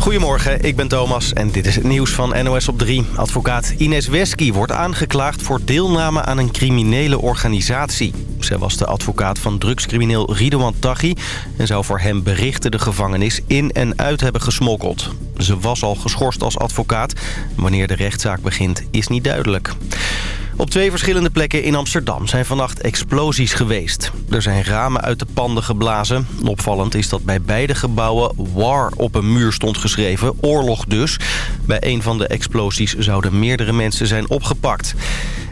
Goedemorgen, ik ben Thomas en dit is het nieuws van NOS op 3. Advocaat Ines Wesky wordt aangeklaagd voor deelname aan een criminele organisatie. Zij was de advocaat van drugscrimineel Ridouan Taghi... en zou voor hem berichten de gevangenis in en uit hebben gesmokkeld. Ze was al geschorst als advocaat. Wanneer de rechtszaak begint is niet duidelijk. Op twee verschillende plekken in Amsterdam zijn vannacht explosies geweest. Er zijn ramen uit de panden geblazen. Opvallend is dat bij beide gebouwen war op een muur stond geschreven. Oorlog dus. Bij een van de explosies zouden meerdere mensen zijn opgepakt.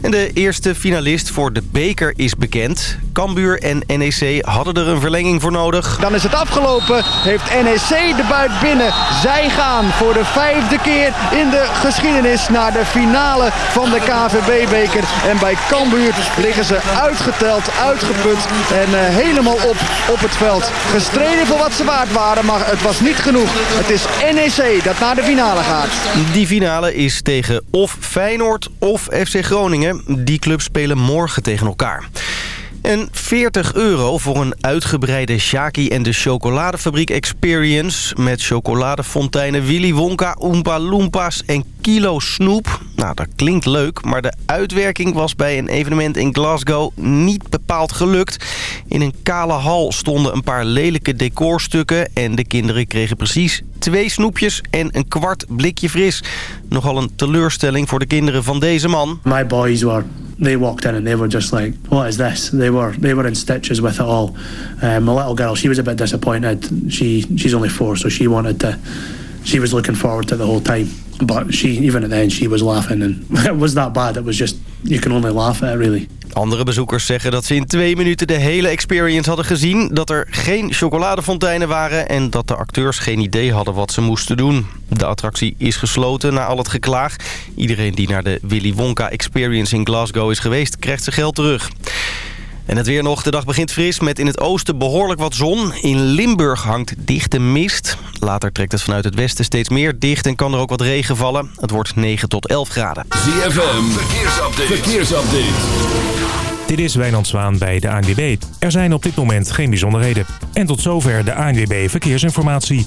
En de eerste finalist voor de beker is bekend. Cambuur en NEC hadden er een verlenging voor nodig. Dan is het afgelopen. Heeft NEC de buit binnen. Zij gaan voor de vijfde keer in de geschiedenis naar de finale van de KVB-beker. En bij Cambuur liggen ze uitgeteld, uitgeput en uh, helemaal op op het veld. Gestreden voor wat ze waard waren, maar het was niet genoeg. Het is NEC dat naar de finale gaat. Die finale is tegen of Feyenoord of FC Groningen. Die clubs spelen morgen tegen elkaar. En 40 euro voor een uitgebreide Shaki en de chocoladefabriek experience... met chocoladefonteinen Willy Wonka, Oompa Loompas en kilo snoep. Nou, dat klinkt leuk, maar de uitwerking was bij een evenement in Glasgow niet bepaald gelukt. In een kale hal stonden een paar lelijke decorstukken... en de kinderen kregen precies twee snoepjes en een kwart blikje fris. Nogal een teleurstelling voor de kinderen van deze man. My boys were they walked in and they were just like, what is this? They were they were in stitches with it all. Um, my little girl, she was a bit disappointed. She she's only four, so she wanted to. She was looking forward to the whole time. But she even at the end she was laughing and it was that bad. It was just you can only laugh at it really. Andere bezoekers zeggen dat ze in twee minuten de hele experience hadden gezien... dat er geen chocoladefonteinen waren... en dat de acteurs geen idee hadden wat ze moesten doen. De attractie is gesloten na al het geklaag. Iedereen die naar de Willy Wonka Experience in Glasgow is geweest... krijgt zijn geld terug. En het weer nog. De dag begint fris met in het oosten behoorlijk wat zon. In Limburg hangt dichte mist. Later trekt het vanuit het westen steeds meer dicht en kan er ook wat regen vallen. Het wordt 9 tot 11 graden. ZFM, verkeersupdate. verkeersupdate. Dit is Wijnand Zwaan bij de ANWB. Er zijn op dit moment geen bijzonderheden. En tot zover de ANWB Verkeersinformatie.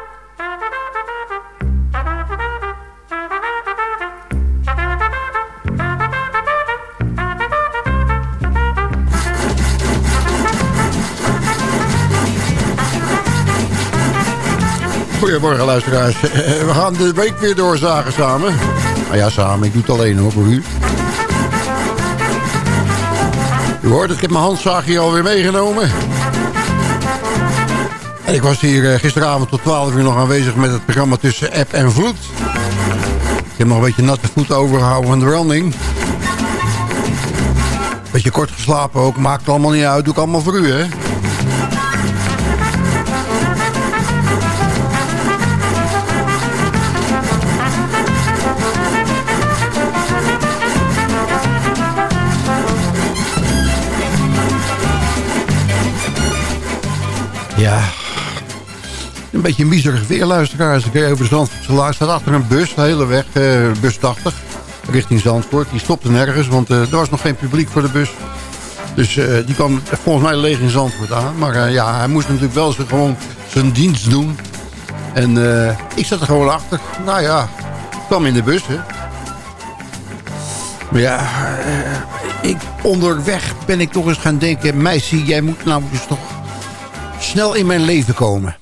Goedemorgen luisteraars. We gaan de week weer doorzagen samen. Nou ja, samen. Ik doe het alleen hoor, voor u. U hoort, ik heb mijn hier alweer meegenomen. En ik was hier gisteravond tot 12 uur nog aanwezig met het programma tussen app en vloed. Ik heb nog een beetje natte voeten overgehouden van de branding. Beetje kort geslapen ook, maakt allemaal niet uit. Doe ik allemaal voor u, hè. Ja, een beetje miserig weer, luisteraars. Ik even Zandvoortse laag staat achter een bus, de hele weg, uh, bus 80, richting Zandvoort. Die stopte nergens, want uh, er was nog geen publiek voor de bus. Dus uh, die kwam volgens mij leeg in Zandvoort aan. Maar ja, hij moest natuurlijk wel zijn, gewoon zijn dienst doen. En ik zat er gewoon achter. Nou ja, kwam in de bus, hè. Maar ja, ik, onderweg ben ik toch eens gaan denken... meisje, jij moet nou dus toch snel in mijn leven komen.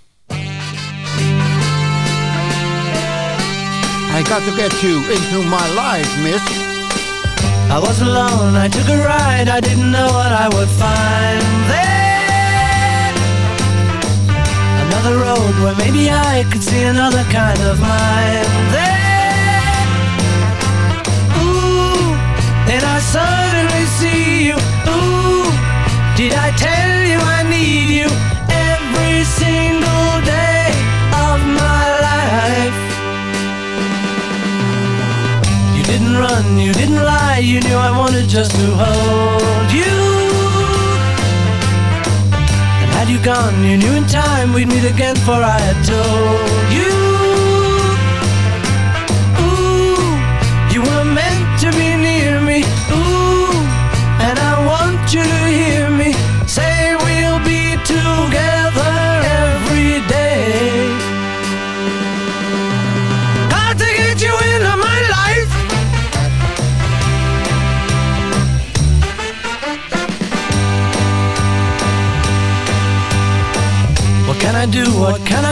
I got to get you into my life, miss. I was alone, I took a ride, I didn't know what I would find there. another road where maybe I could see another kind of mind. There, ooh, then I suddenly see you. Ooh, did I tell you I need you run, you didn't lie, you knew I wanted just to hold you. And had you gone, you knew in time we'd meet again, for I had told you. Ooh, you were meant to be near me. Ooh, and I want you to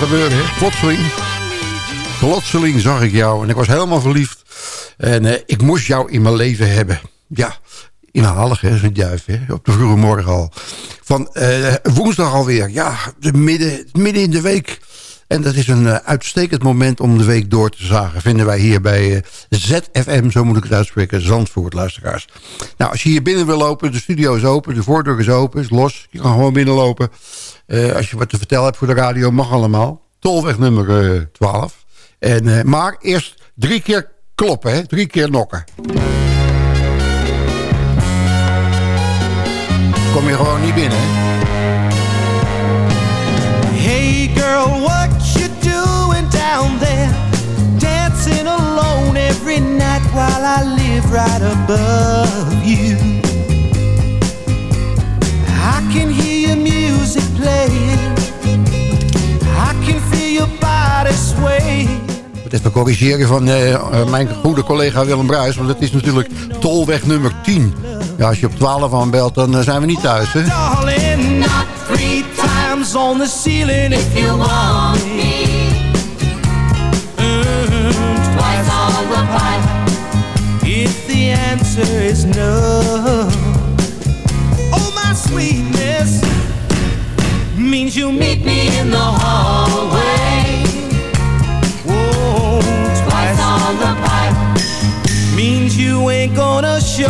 gebeuren, hè? Plotseling. Plotseling zag ik jou en ik was helemaal verliefd. En eh, ik moest jou in mijn leven hebben. Ja, inhalig, hè, zo'n duif, hè? Op de vroege morgen al. Van eh, woensdag alweer. Ja, de midden, midden in de week. En dat is een eh, uitstekend moment om de week door te zagen. Vinden wij hier bij ZFM, zo moet ik het uitspreken, Zandvoort, luisteraars. Nou, als je hier binnen wil lopen, de studio is open, de voordeur is open, is los. Je kan gewoon binnenlopen. Eh, als je wat te vertellen hebt voor de radio, mag allemaal. Tolweg nummer eh, 12. En, eh, maar eerst drie keer kloppen, hè? drie keer nokken. Kom je gewoon niet binnen? Hey girl, what you doing down there? Dancing alone every night while I live right above you. I can hear music playing. I can feel your body sway. moet even corrigeren van eh, eh, mijn goede collega Willem Bruis. Want het is natuurlijk tolweg nummer 10. Ja, als je op 12 aanbelt, dan eh, zijn we niet thuis. Hè? Is. Oh, my sweetness means you meet me in the hallway. Whoa, twice on the pipe means you ain't gonna show.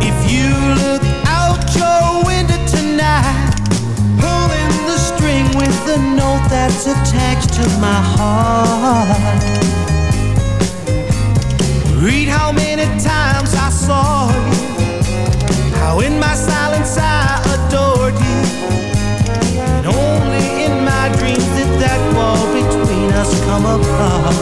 If you look out your window tonight, pulling the string with the note that's attached to my heart. Read how many times I saw you, how in my silence between come apart.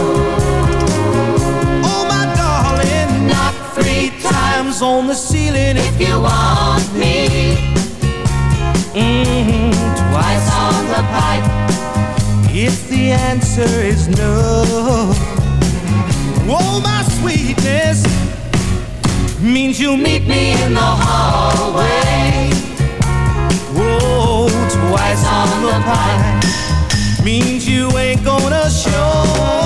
Oh, my darling, not three times on the ceiling if you want me. Mm, twice on the pipe if the answer is no. Oh, my sweetness means you'll meet me in the hallway. Whoa, twice on the pipe means you ain't gonna show.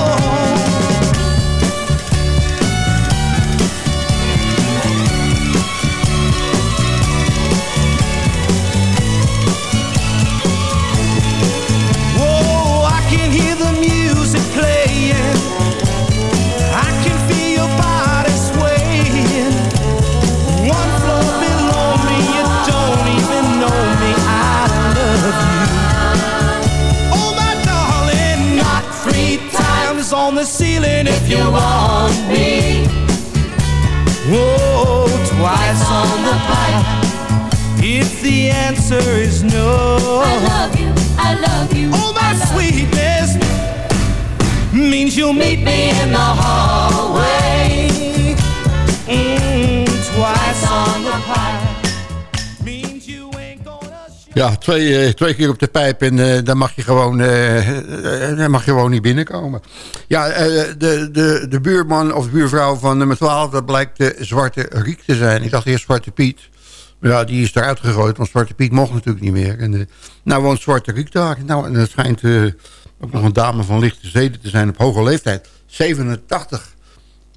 if you want me. oh, twice on the pipe. If the answer is no, I love you, I love you. Oh, my sweetness you. means you'll meet me in the hallway. Ja, twee, eh, twee keer op de pijp en eh, dan, mag je gewoon, eh, dan mag je gewoon niet binnenkomen. Ja, de, de, de buurman of buurvrouw van nummer 12, dat blijkt de Zwarte Riek te zijn. Ik dacht eerst Zwarte Piet. Ja, die is eruit gegooid, want Zwarte Piet mocht natuurlijk niet meer. En, nou woont Zwarte Riek daar. Nou, en het schijnt ook nog een dame van lichte zeden te zijn op hoge leeftijd. 87.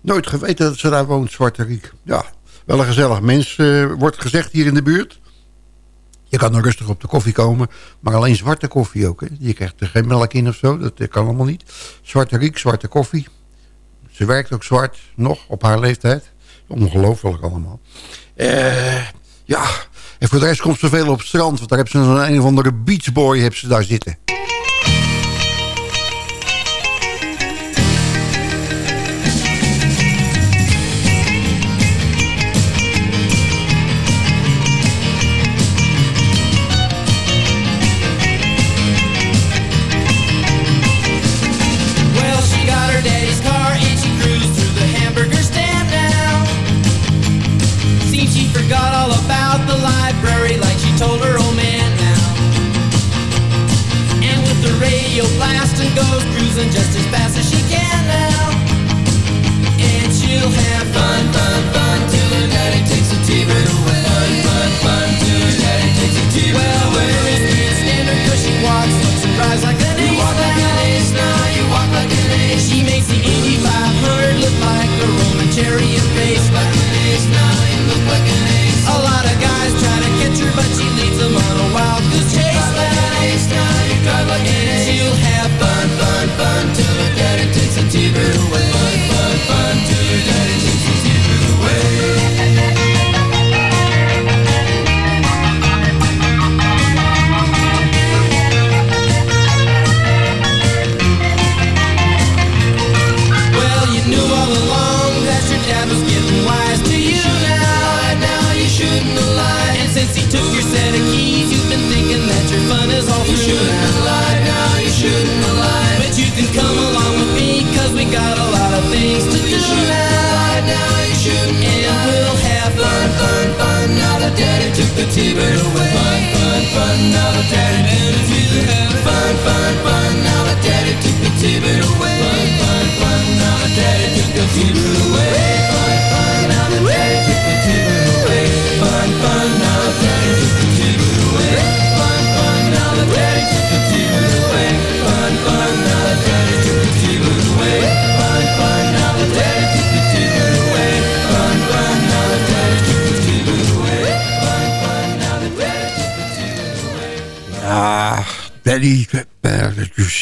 Nooit geweten dat ze daar woont, Zwarte Riek. Ja, wel een gezellig mens, wordt gezegd hier in de buurt. Je kan er rustig op de koffie komen, maar alleen zwarte koffie ook. Hè. Je krijgt er geen melk in of zo, dat eh, kan allemaal niet. Zwarte riek, zwarte koffie. Ze werkt ook zwart, nog, op haar leeftijd. Ongelooflijk allemaal. Eh, ja, en voor de rest komt ze veel op het strand, want daar hebben ze een, een of andere beachboy hebben ze daar zitten.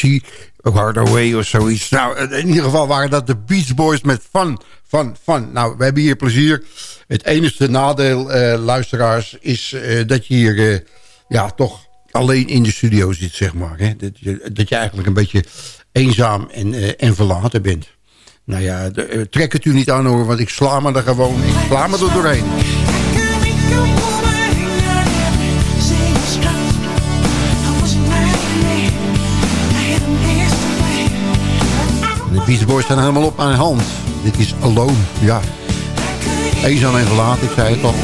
Uh, you see, hard away of zoiets. Nou, in ieder geval waren dat de Beach Boys met fun, fun, fun. Nou, we hebben hier plezier. Het enige nadeel, eh, luisteraars, is eh, dat je hier eh, ja, toch alleen in de studio zit, zeg maar. Hè? Dat, je, dat je eigenlijk een beetje eenzaam en, eh, en verlaten bent. Nou ja, eh, trek het u niet aan hoor, want ik sla me er gewoon, ik sla me er doorheen. De Beach Boys helemaal op mijn hand. Dit is Alone, ja. Eenzaam en verlaten, ik zei het al.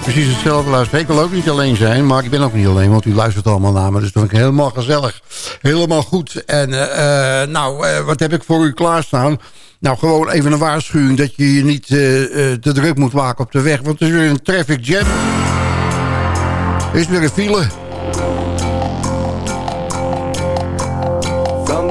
Precies hetzelfde. Luister, ik wil ook niet alleen zijn, maar ik ben ook niet alleen. Want u luistert allemaal naar me, dus dat vind ik helemaal gezellig. Helemaal goed. En uh, nou, uh, wat heb ik voor u klaarstaan? Nou, gewoon even een waarschuwing dat je je niet te druk moet maken op de weg. Want er is weer een traffic jam. Is weer een file.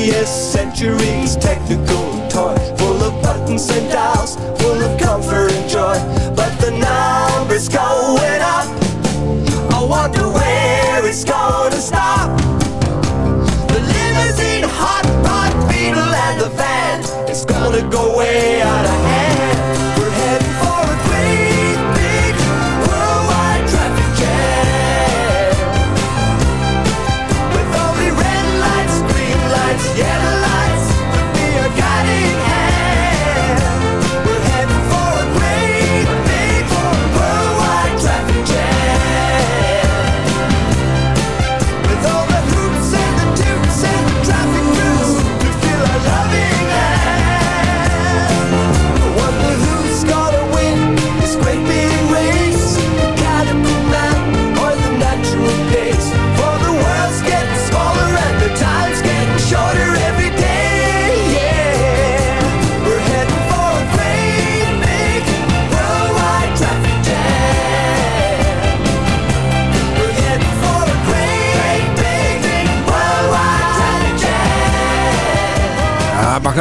20th century's technical toy Full of buttons and dials, full of comfort and joy. But the number's going up. I wonder where it's gonna stop. The limousine, hot rod, beetle and the van It's gonna go way out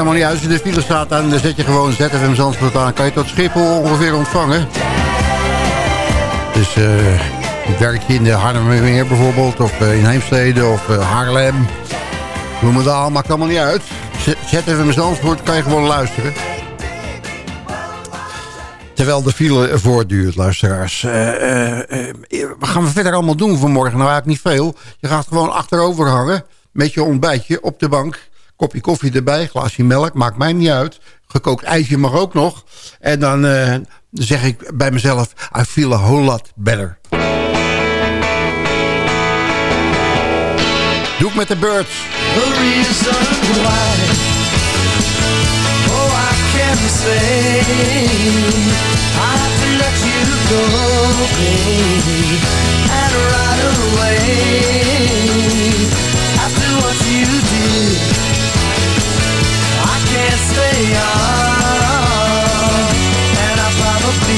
helemaal niet uit als je de file staat aan. Dan zet je gewoon ZFM Zandvoort aan. Kan je tot Schiphol ongeveer ontvangen. Dus eh werk je in de Hardermeer bijvoorbeeld. Of eh, in Heemstede of eh, Haarlem. Noem het al, maakt allemaal niet uit. ZFM Zandvoort kan je gewoon luisteren. terwijl de file voortduurt, luisteraars. Wat gaan we verder allemaal doen vanmorgen? Nou, eigenlijk niet veel. Je gaat gewoon achterover hangen met je ontbijtje op de bank. Kopje koffie erbij, glaasje melk, maakt mij niet uit. Gekookt ijsje mag ook nog. En dan eh, zeg ik bij mezelf, I feel a whole lot better. Doe ik met de birds. The reason why Oh, I can say I have to let you go, baby And right away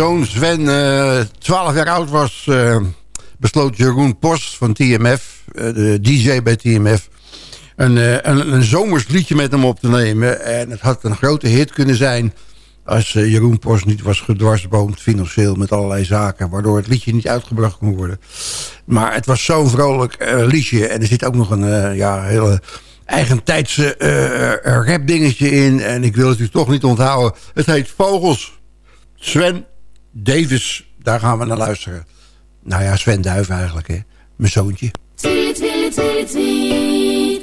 zoon Sven eh 12 jaar oud was... eh, besloot Jeroen Post van TMF, eh, de DJ bij TMF... Een, een, een zomers liedje met hem op te nemen. En het had een grote hit kunnen zijn... als Jeroen Post niet was gedwarsboomd financieel met allerlei zaken... waardoor het liedje niet uitgebracht kon worden. Maar het was zo'n vrolijk liedje. En er zit ook nog een ja, hele eigentijdse eh rap dingetje in. En ik wil het u toch niet onthouden. Het heet Vogels. Sven Davis, daar gaan we naar luisteren. Nou ja, Sven Duif eigenlijk, hè. Mijn zoontje. Tweet, tweet, tweet, tweet.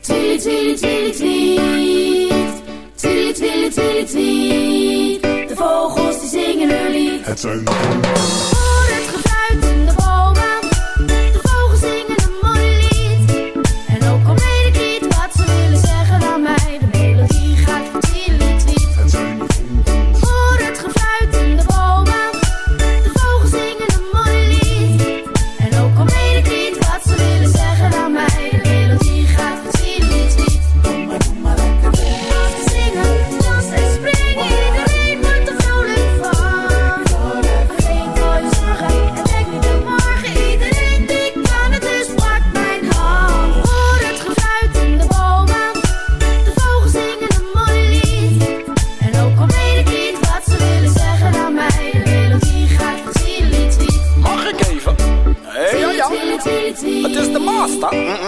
Tweet, tweet, tweet, tweet. Tweet, tweet, tweet, tweet. De vogels die zingen hun lied. Het zijn Hoor het gefluit in de bomen.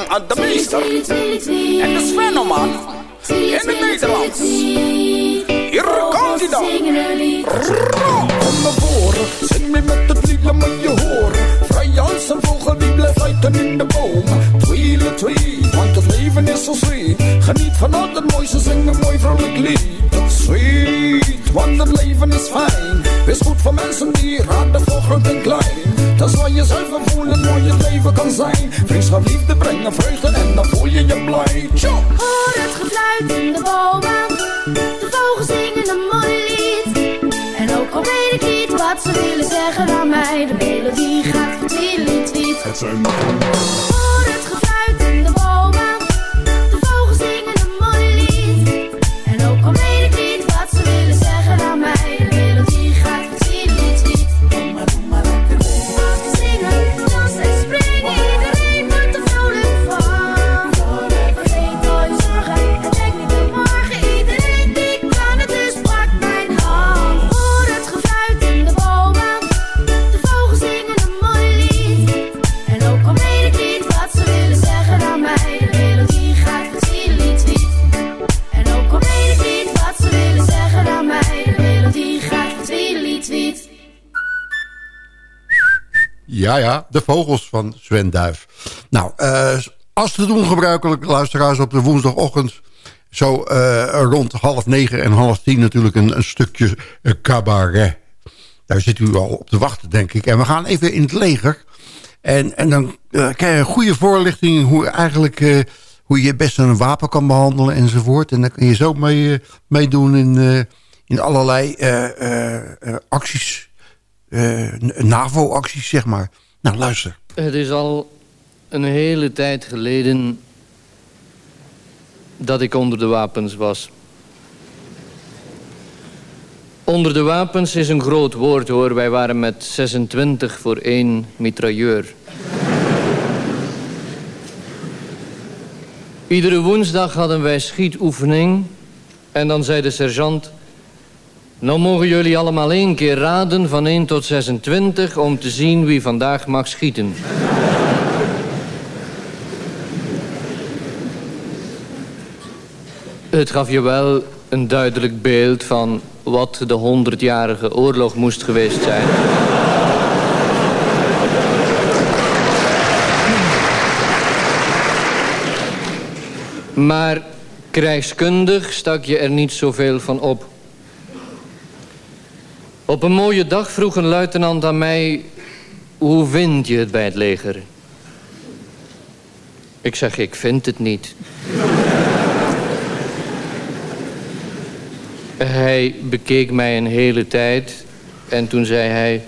Master, mm, mm, de meester. En de Svenoman. In het Nederlands. Hier komt hij dan. Kom naar voren, zing mee met het lied, laat me je horen. Vrij als een vogel die blijft uiten in de boom. Tweele, tweet, want het leven is zo sweet. Geniet van al het mooiste, zing een mooi vrolijk lied. Sweet, want het leven is fijn. Wees goed voor mensen die raden voor groot en klein. Dat waar je zelf een voelen, mooi het leven kan zijn. Vriendschap, liefde brengen vreugde en dan voel je je blij. Tjo! Hoor het gefluit in de bomen. De vogels zingen een mooi lied. En ook al weet ik niet wat ze willen zeggen aan mij, de melodie gaat van tweet. Het zijn oh, Ja, ja, de vogels van Sven Duif. Nou, eh, als te doen gebruikelijk, luisteraars, op de woensdagochtend... zo eh, rond half negen en half tien natuurlijk een, een stukje eh, cabaret. Daar zit u al op te wachten, denk ik. En we gaan even in het leger. En, en dan krijg je een goede voorlichting... hoe, eigenlijk, hoe je best een wapen kan behandelen enzovoort. En dan kun je zo mee, meedoen in, in allerlei acties... eh, NAVO-acties, zeg maar. Nou, luister. Het is al een hele tijd geleden dat ik onder de wapens was. Onder de wapens is een groot woord hoor. Wij waren met 26 voor één mitrailleur. Iedere woensdag hadden wij schietoefening. En dan zei de sergeant... Nou mogen jullie allemaal één keer raden van 1 tot 26... om te zien wie vandaag mag schieten. Het gaf je wel een duidelijk beeld van wat de honderdjarige oorlog moest geweest zijn. Maar krijgskundig stak je er niet zoveel van op. Op een mooie dag vroeg een luitenant aan mij... hoe vind je het bij het leger? Ik zeg, ik vind het niet. Hij bekeek mij een hele tijd en toen zei hij...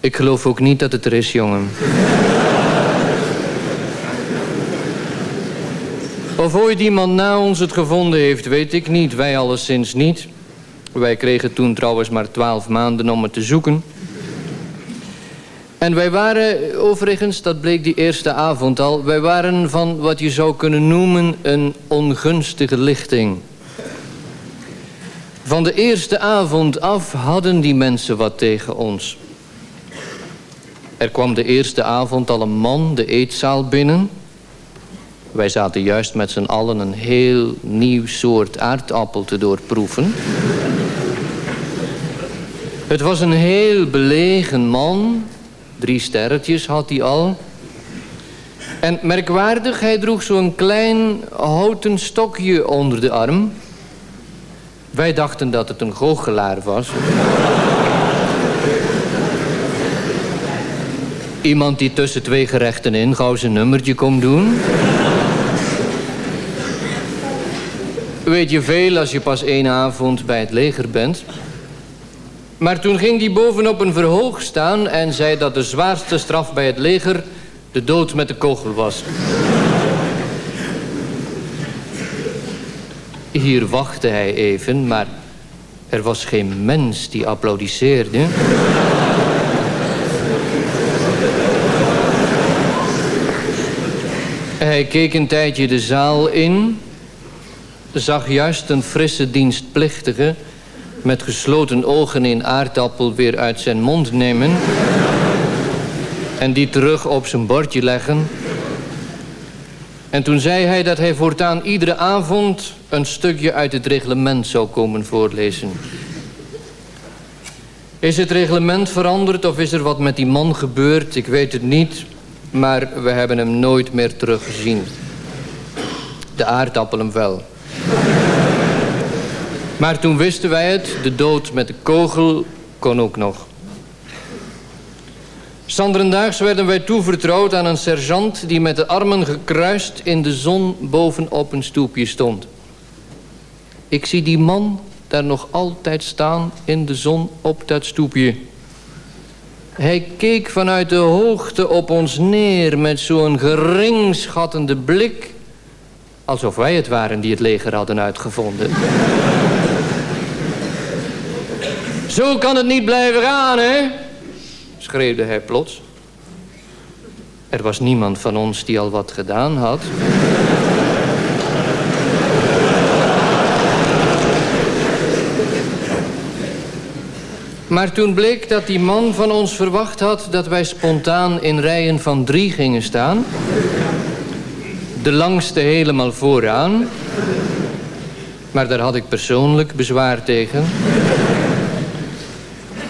Ik geloof ook niet dat het er is, jongen. of ooit iemand na ons het gevonden heeft, weet ik niet. Wij alleszins niet. Wij kregen toen trouwens maar twaalf maanden om het te zoeken. En wij waren, overigens, dat bleek die eerste avond al... wij waren van wat je zou kunnen noemen een ongunstige lichting... Van de eerste avond af hadden die mensen wat tegen ons. Er kwam de eerste avond al een man de eetzaal binnen. Wij zaten juist met z'n allen een heel nieuw soort aardappel te doorproeven. Het was een heel belegen man. Drie sterretjes had hij al. En merkwaardig, hij droeg zo'n klein houten stokje onder de arm... Wij dachten dat het een goochelaar was. Iemand die tussen twee gerechten in gauw zijn nummertje komt doen. Weet je veel als je pas één avond bij het leger bent. Maar toen ging hij bovenop een verhoog staan en zei dat de zwaarste straf bij het leger de dood met de kogel was. Hier wachtte hij even, maar er was geen mens die applaudisseerde. Hij keek een tijdje de zaal in, zag juist een frisse dienstplichtige met gesloten ogen een aardappel weer uit zijn mond nemen en die terug op zijn bordje leggen. En toen zei hij dat hij voortaan iedere avond een stukje uit het reglement zou komen voorlezen. Is het reglement veranderd of is er wat met die man gebeurd? Ik weet het niet, maar we hebben hem nooit meer teruggezien. De aardappelen wel. Maar toen wisten wij het, de dood met de kogel kon ook nog. Sanderendaags werden wij toevertrouwd aan een sergeant... die met de armen gekruist in de zon bovenop een stoepje stond. Ik zie die man daar nog altijd staan in de zon op dat stoepje. Hij keek vanuit de hoogte op ons neer met zo'n geringschattende blik... alsof wij het waren die het leger hadden uitgevonden. Zo kan het niet blijven gaan, hè? schreeuwde hij plots. Er was niemand van ons die al wat gedaan had. Maar toen bleek dat die man van ons verwacht had... dat wij spontaan in rijen van drie gingen staan. De langste helemaal vooraan. Maar daar had ik persoonlijk bezwaar tegen.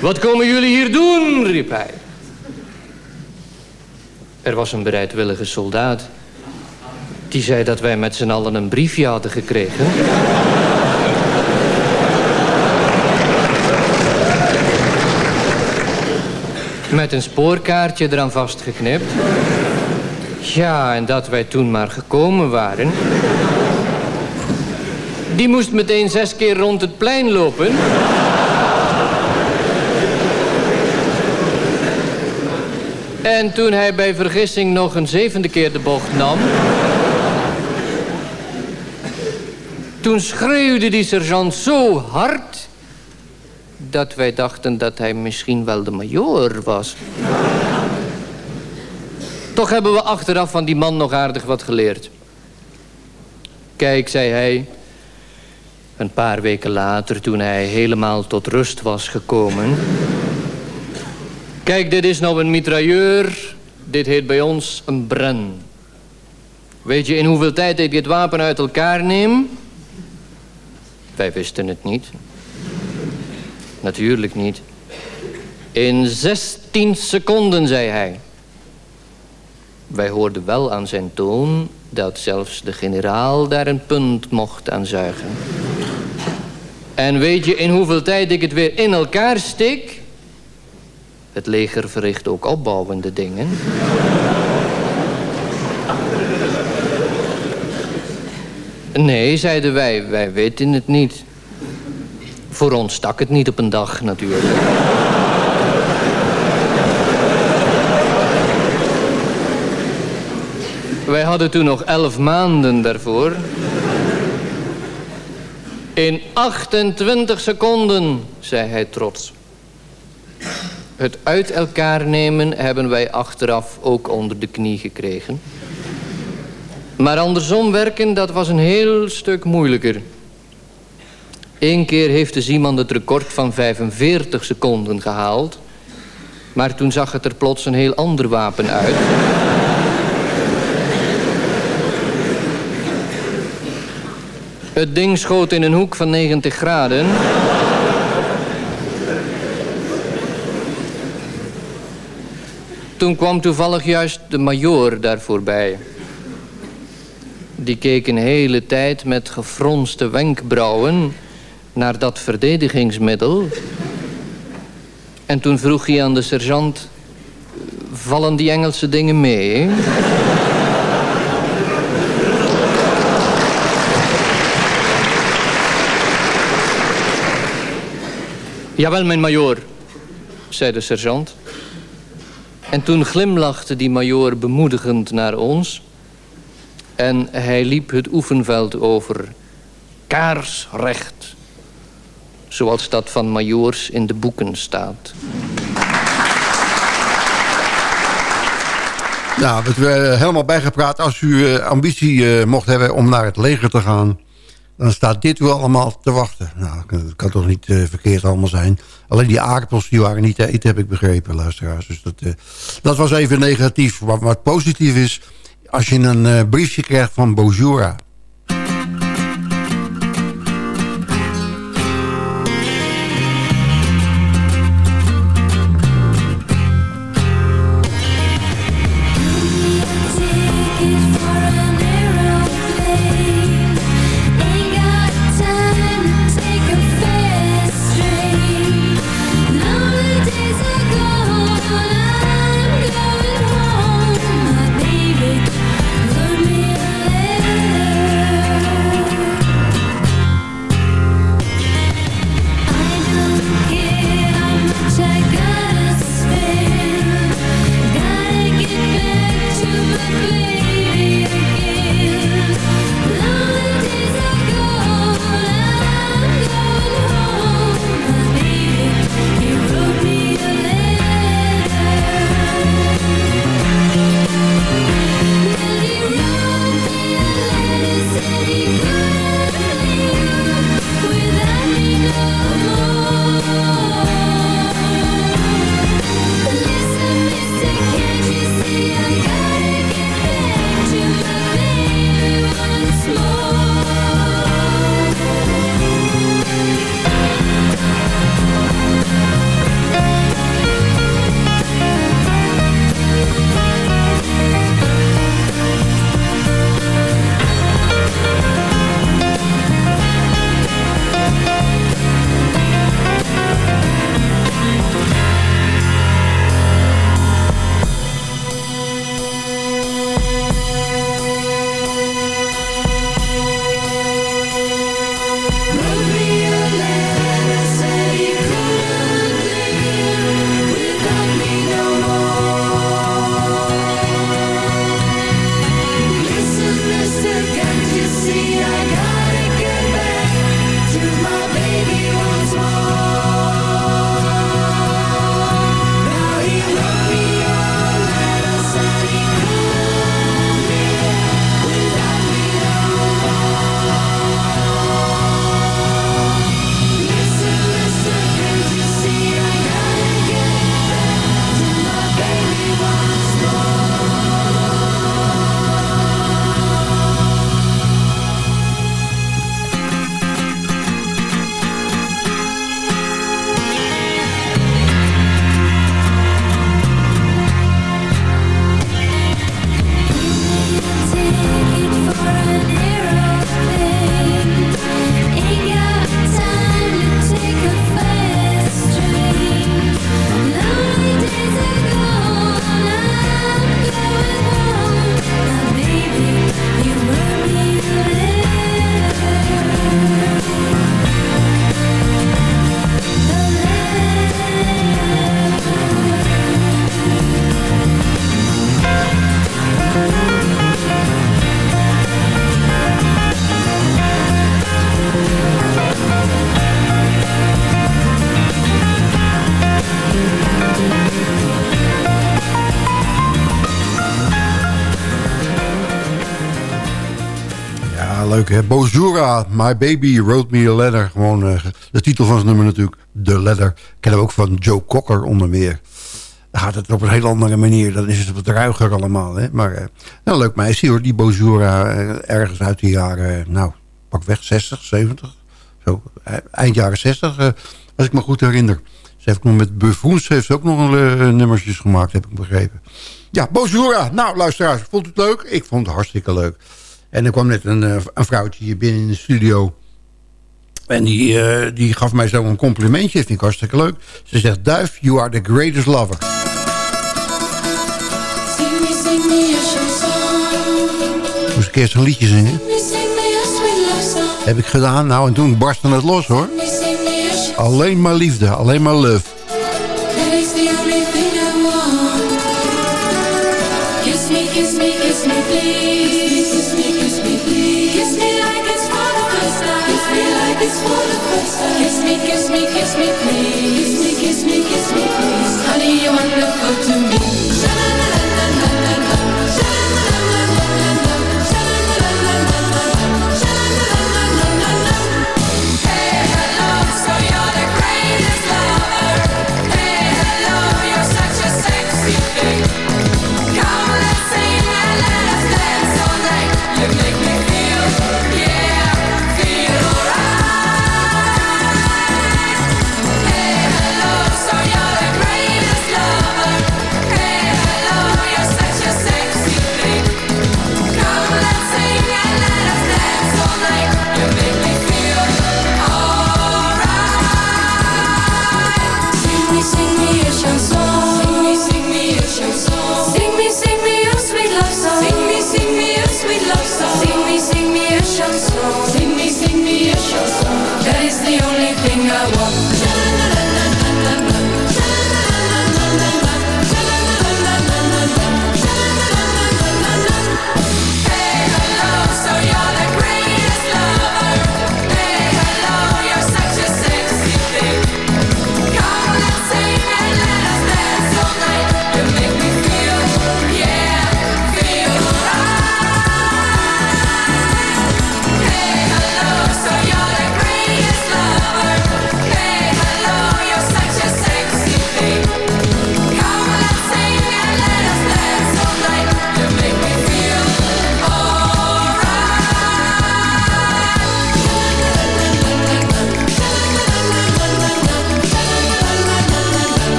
Wat komen jullie hier doen? riep hij. Er was een bereidwillige soldaat. Die zei dat wij met z'n allen een briefje hadden gekregen. Met een spoorkaartje eraan vastgeknipt. Ja, en dat wij toen maar gekomen waren. Die moest meteen zes keer rond het plein lopen. En toen hij bij vergissing nog een zevende keer de bocht nam... toen schreeuwde die sergeant zo hard... dat wij dachten dat hij misschien wel de majoor was. Toch hebben we achteraf van die man nog aardig wat geleerd. Kijk, zei hij... Een paar weken later, toen hij helemaal tot rust was gekomen... Kijk, dit is nou een mitrailleur. Dit heet bij ons een bren. Weet je in hoeveel tijd ik dit wapen uit elkaar neem? Wij wisten het niet. Natuurlijk niet. In 16 seconden, zei hij. Wij hoorden wel aan zijn toon dat zelfs de generaal daar een punt mocht aan zuigen. En weet je in hoeveel tijd ik het weer in elkaar steek? Het leger verricht ook opbouwende dingen. Nee, zeiden wij, wij weten het niet. Voor ons stak het niet op een dag natuurlijk. Wij hadden toen nog elf maanden daarvoor. In 28 seconden, zei hij trots. Het uit elkaar nemen hebben wij achteraf ook onder de knie gekregen. Maar andersom werken, dat was een heel stuk moeilijker. Eén keer heeft de Zeeman het record van 45 seconden gehaald. Maar toen zag het er plots een heel ander wapen uit. Het ding schoot in een hoek van 90 graden. Toen kwam toevallig juist de majoor daar voorbij. Die keek een hele tijd met gefronste wenkbrauwen naar dat verdedigingsmiddel. En toen vroeg hij aan de sergeant... vallen die Engelse dingen mee? Jawel, mijn majoor, zei de sergeant. En toen glimlachte die majoor bemoedigend naar ons. En hij liep het oefenveld over. Kaarsrecht. Zoals dat van majoors in de boeken staat. Nou, het werd helemaal bijgepraat. Als u eh, ambitie eh, mocht hebben om naar het leger te gaan... dan staat dit u allemaal te wachten. Nou, dat kan toch niet eh, verkeerd allemaal zijn. Alleen die aardappels die waren niet te eten, heb ik begrepen, luisteraars. Dus dat, eh, dat was even negatief. Wat, wat positief is, als je een eh, briefje krijgt van Bojura... leuk hè. Bozura, My Baby Wrote Me a Letter. Gewoon eh, de titel van zijn nummer natuurlijk. The Letter. Kennen we ook van Joe Cocker onder meer. Dan gaat het op een heel andere manier. Dan is het wat ruiger allemaal. Hè. Maar uh, nou, leuk meisje hoor. Die Bozura uh, ergens uit de jaren... nou, pak weg 60, 70. Zo, eind jaren 60. als ik me goed herinner. Ze heeft nog met Buffoons heeft ze ook nog een, nummertjes gemaakt. Heb ik begrepen. Ja, Bozura. Nou, luisteraars. Vond het leuk? Ik vond het hartstikke leuk. En er kwam net een, een vrouwtje hier binnen in de studio. En die, uh, die gaf mij zo een complimentje. Vind ik hartstikke leuk. Ze zegt, Duif, you are the greatest lover. Sing me, sing me a chanson. Moest ik eerst een liedje zingen? Heb ik gedaan. Nou, en toen barstte het los, hoor. Alleen maar liefde. Alleen maar love. Sing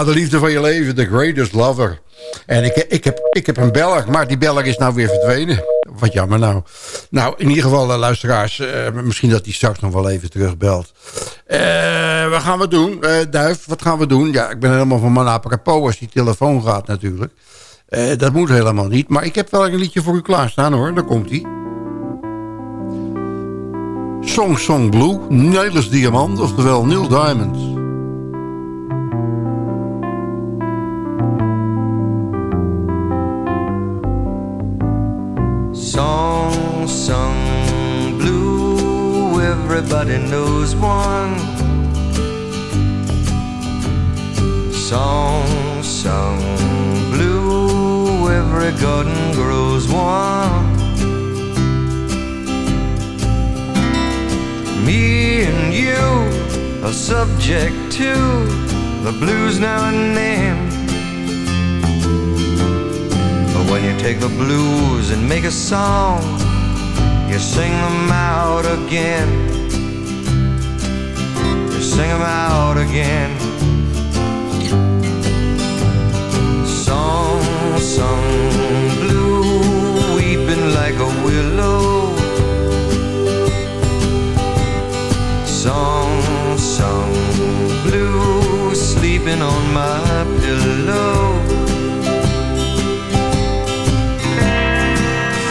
Ja, de liefde van je leven, the greatest lover. En ik, ik, heb, ik heb een beller, maar die beller is nou weer verdwenen. Wat jammer nou. Nou, in ieder geval, uh, luisteraars, uh, misschien dat hij straks nog wel even terugbelt. Uh, wat gaan we doen? Duif, wat gaan we doen? Ja, ik ben helemaal van mijn apropos als die telefoon gaat natuurlijk. dat moet helemaal niet. Maar ik heb wel een liedje voor u klaarstaan hoor. Daar komt hij. Song Song Blue, Nederlands Diamant, oftewel Neil Diamond. Everybody knows one. Song sung blue, every garden grows one. Me and you are subject to the blues now and then. But when you take the blues and make a song, you sing them out again sing them out again. Song song, blue, weeping like a willow. Song song, blue, sleeping on my pillow.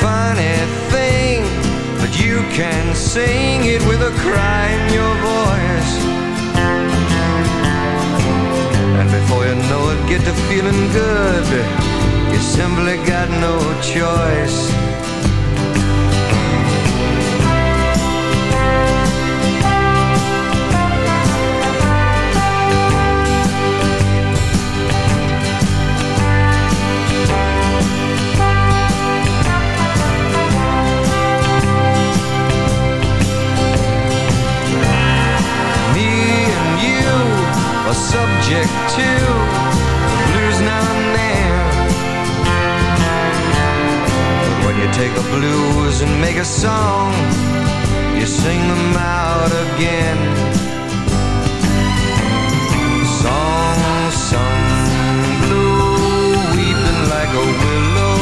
Funny thing, but you can sing it with a cry in your voice You know it, get to feeling good. You simply got no choice. Me and you are subject to take the blues and make a song, you sing them out again. Song sung blue, weeping like a willow.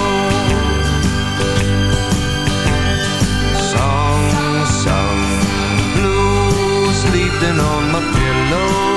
Song sung blue, sleeping on my pillow.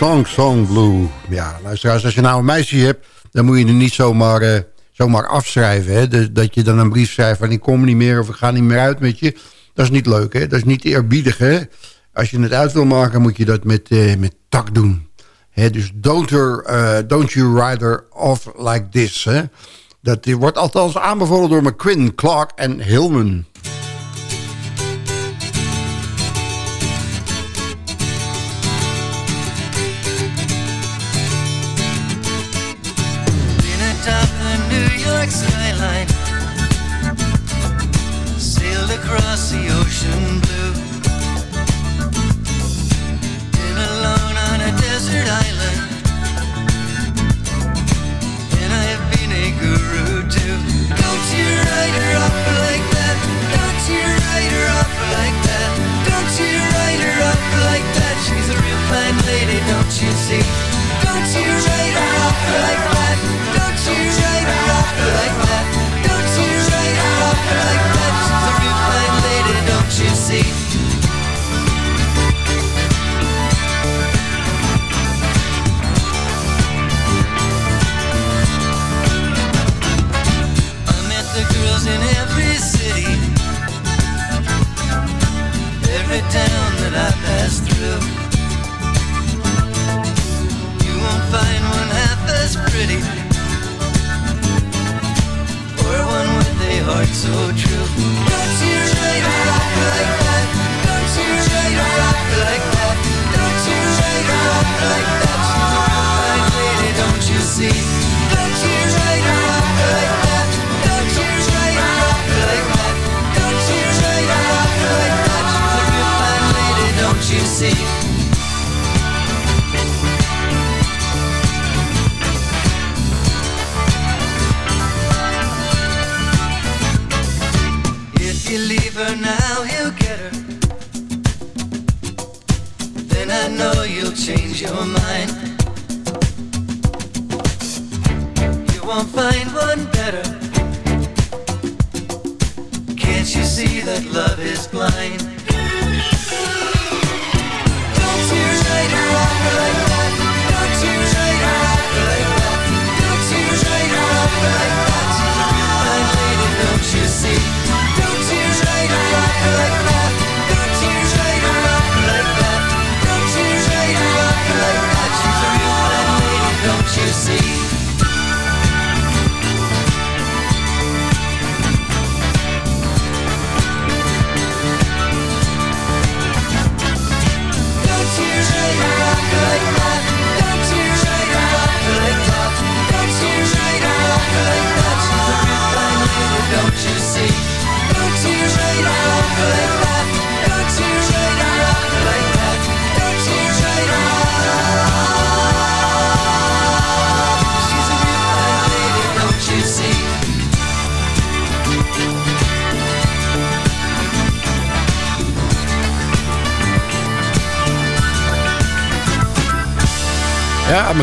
Song Song Blue. Ja, luisteraars, als je nou een meisje hebt... dan moet je er niet zomaar, eh, zomaar afschrijven. Hè? Dat je dan een brief schrijft van... ik kom niet meer of ik ga niet meer uit met je. Dat is niet leuk, hè? Dat is niet eerbiedig, hè? Als je het uit wil maken, moet je dat met, eh, met tak doen. Hè? Dus don't, her, eh, don't you ride her off like this, hè? Dat wordt althans aanbevolen door McQuinn, Clark en Hillman. Across the ocean blue. Been alone on a desert island, and I've been a guru too. Don't you write her off like that? Don't you write her off like that? Don't you write her off like that? She's a real fine lady, don't you see? Don't you write her off like that? Don't you write her off like that? So true.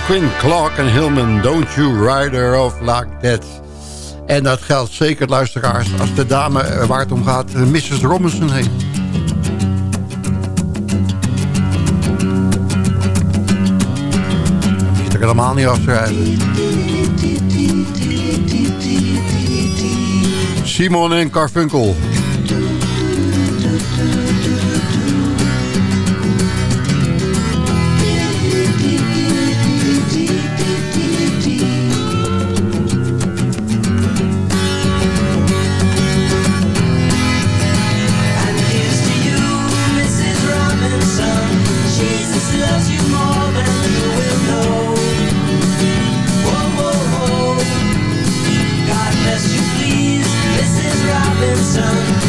McQueen, Clark en Hillman. Don't you ride her off like that. En dat geldt zeker, luisteraars, als de dame eh, waar het om gaat... eh, Mrs. Robinson heet. Is er helemaal niet afschrijven. Simon en Carfunkel. loving sun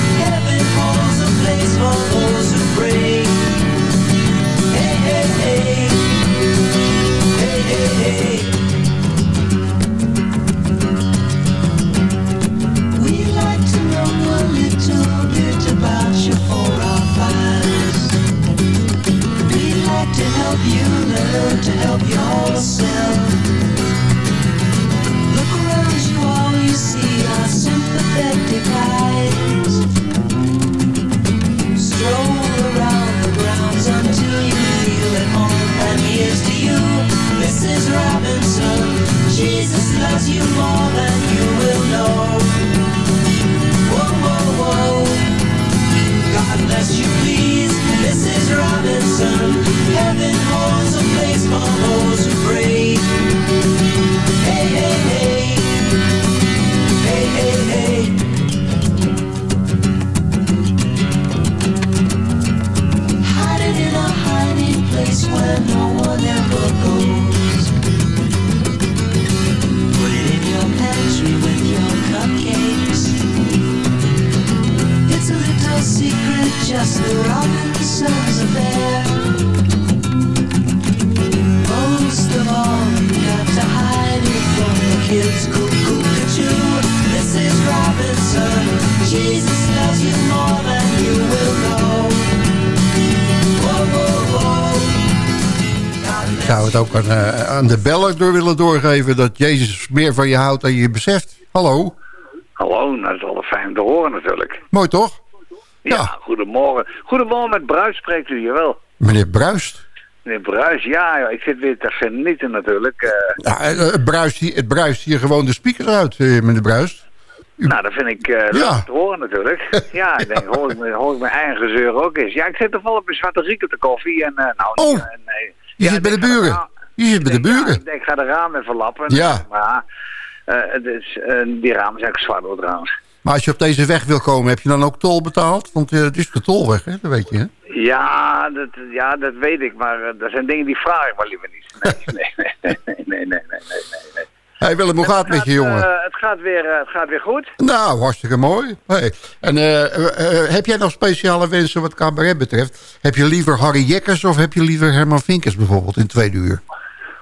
dat Jezus meer van je houdt dan je beseft. Hallo? Hallo, nou, dat is wel fijn om te horen natuurlijk. Mooi toch? Ja, goedemorgen. Goedemorgen, met Bruis spreekt u, jawel. Meneer Bruist. Meneer Bruis, ja, ja, ik zit weer te genieten natuurlijk. eh. Ja, eh, het, bruist hier, het bruist hier gewoon de speakers uit, eh, meneer Bruist. nou, dat vind ik eh, leuk om te horen natuurlijk. ja, ik denk, hoor ik, mijn- hoor ik mijn eigen gezeur ook eens. Ja, ik zit toevallig bij Zwarte Riek op de koffie en eh, nou... Oh, eh, nee. Je Ja, zit bij de buren. Je zit bij de buren. ik, ik ga de ramen even lappen. Ja. Maar uh, dus, uh, die ramen zijn ook zwart door trouwens. Maar als je op deze weg wil komen, heb je dan ook tol betaald? Want het is de tolweg, hè? dat weet je, hè? Ja, dat, ja, dat weet ik. Maar er zijn dingen die vraag ik maar liever niet. Nee, nee, nee, nee, nee, nee, nee. nee. Hey Willem, hoe gaat het met je, jongen? Uh, het, gaat weer, het gaat weer goed. Nou, hartstikke mooi. Hey. En heb jij nog speciale wensen wat cabaret betreft? Heb je liever Harry Jekkers of heb je liever Herman Vinkers bijvoorbeeld in tweede uur?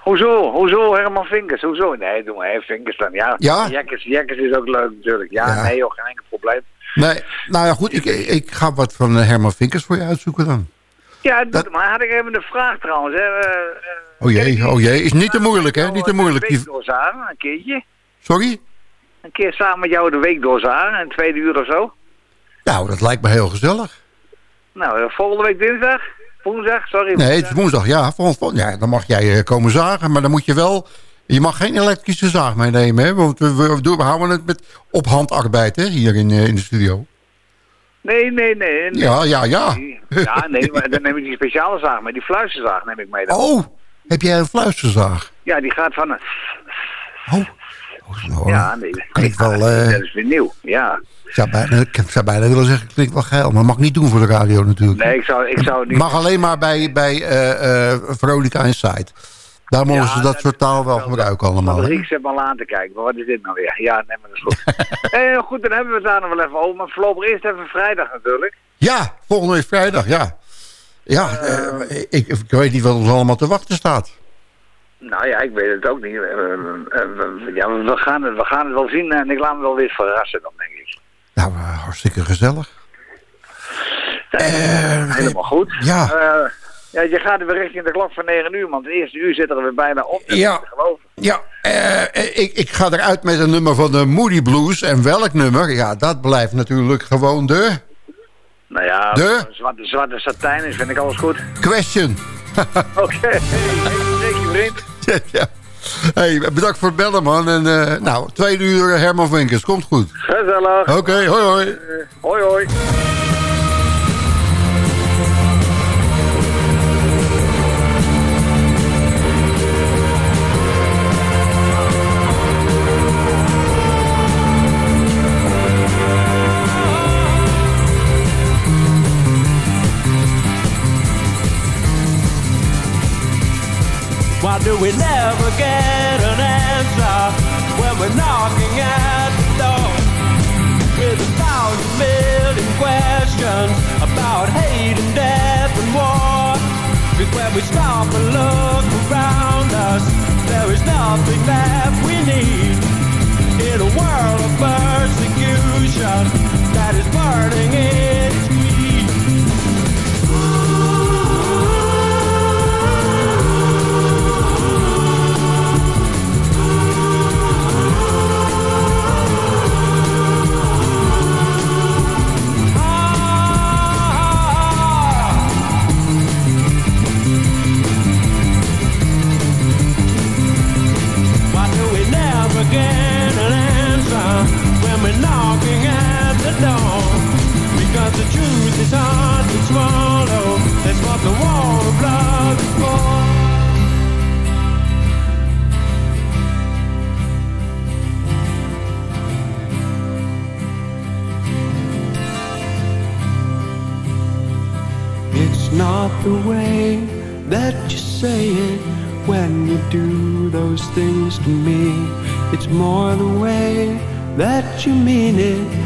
Hoezo? Hoezo Herman Vinkers? Hoezo? Nee, doe maar Vinkers dan. Ja, Ja? Jekkers, Jekkers is ook leuk natuurlijk. Ja, Ja. nee joh, geen enkel probleem. Nee, nou ja goed, ik, ik ga wat van eh, Herman Vinkers voor je uitzoeken dan. Ja, maar had ik even een vraag trouwens. Hè. Eh, eh, Oh jee, oh jee, is niet te moeilijk hè, niet te moeilijk. Die- doorzagen, een keertje. Sorry? Een keer samen met jou de week doorzagen, een tweede uur of zo. Nou, dat lijkt me heel gezellig. Nou, volgende week dinsdag? Woensdag? Sorry. Nee, het is woensdag, ja. Volgend, vol- ja. Dan mag jij eh, komen zagen, maar dan moet je wel... Je mag geen elektrische zaag meenemen, hè? Want we, we, we houden het met op handarbeid, hè? Hier in, eh, in de studio. Nee, nee, nee. nee. Ja, ja, ja. Ja, nee, maar dan neem ik die speciale zaag mee. Die fluisterzaag neem ik mee dan. Oh, heb jij een fluisterzaag? Ja, die gaat van... een- Oh, ja, nee. Klinkt wel... Ja, eh, dat is weer nieuw, ja. ik, zou bijna, ik zou bijna willen zeggen, klinkt wel geil. Maar mag niet doen voor de radio natuurlijk. Nee, ik zou, ik zou niet... Mag alleen maar bij, bij eh, eh, Veronica Inside. Daar mogen ze dat soort taal wel gebruiken allemaal. hè? Rieks heb al aan te kijken, maar wat is dit nou weer? Ja, nee, maar dat is goed. eh, goed, dan hebben we het daar nog wel even over. Maar voorlopig eerst even vrijdag natuurlijk. Ja, volgende week vrijdag, ja. Ja, eh, ik, ik weet niet wat ons allemaal te wachten staat. Nou ja, ik weet het ook niet. Eh, eh, eh, ja, we gaan, het, we gaan het wel zien en ik laat me wel weer verrassen dan, denk ik. Nou, eh, hartstikke gezellig. Helemaal goed. ja. Eh, Ja, je gaat weer richting de klok van 9 uur, want het eerste uur zitten er weer bijna op. Ja. Ja, eh, ik, ik ga eruit met een nummer van de Moody Blues. En welk nummer? Ja, dat blijft natuurlijk gewoon de Nou ja, De? zwarte, zwarte satijn is, vind ik alles goed. question. Oké, vriend. ja, ja. Hey, bedankt voor het bellen, man. En eh, nou, tweede uur Herman Vinkers. Komt goed. Gezellig. Oké, hoi hoi. Eh, hoi hoi. Why do we never get an answer when we're knocking at the door? With a thousand million questions about hate and death and war. Cause when we stop and look around us, there is nothing that we need. In a world of persecution that is burning its the truth is hard to swallow. That's what the war of love is for. It's not the way that you say it when you do those things to me. It's more the way that you mean it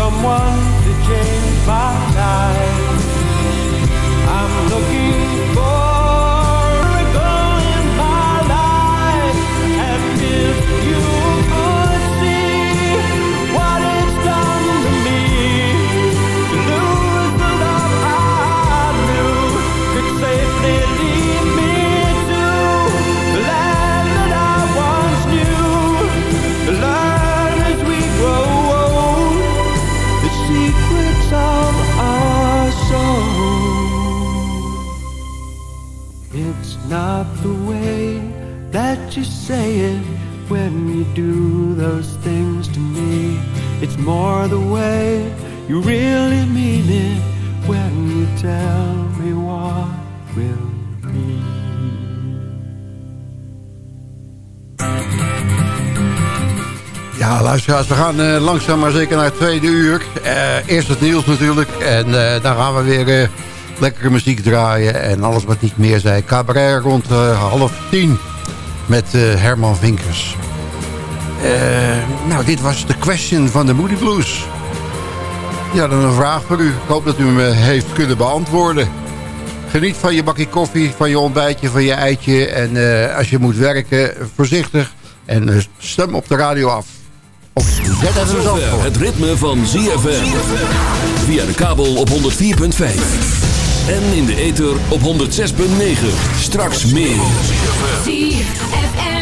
someone to change my life. I'm looking more the way you really mean it when you tell me what will be. Ja, luisteraars, we gaan eh, langzaam maar zeker naar het tweede uur. Eh, eerst het nieuws natuurlijk. En eh, dan gaan we weer lekkere muziek draaien. En alles wat niet meer zei. Cabaret rond half tien. Met Herman Vinkers. Eh, nou, dit was de question van de Moody Blues. Ja, dan een vraag voor u. Ik hoop dat u hem eh, heeft kunnen beantwoorden. Geniet van je bakje koffie, van je ontbijtje, van je eitje. En eh, als je moet werken, voorzichtig. En stem op de radio af. Of zet het er zover het ritme van ZFM. Via de kabel op 104.5. En in de ether op 106.9. Straks meer.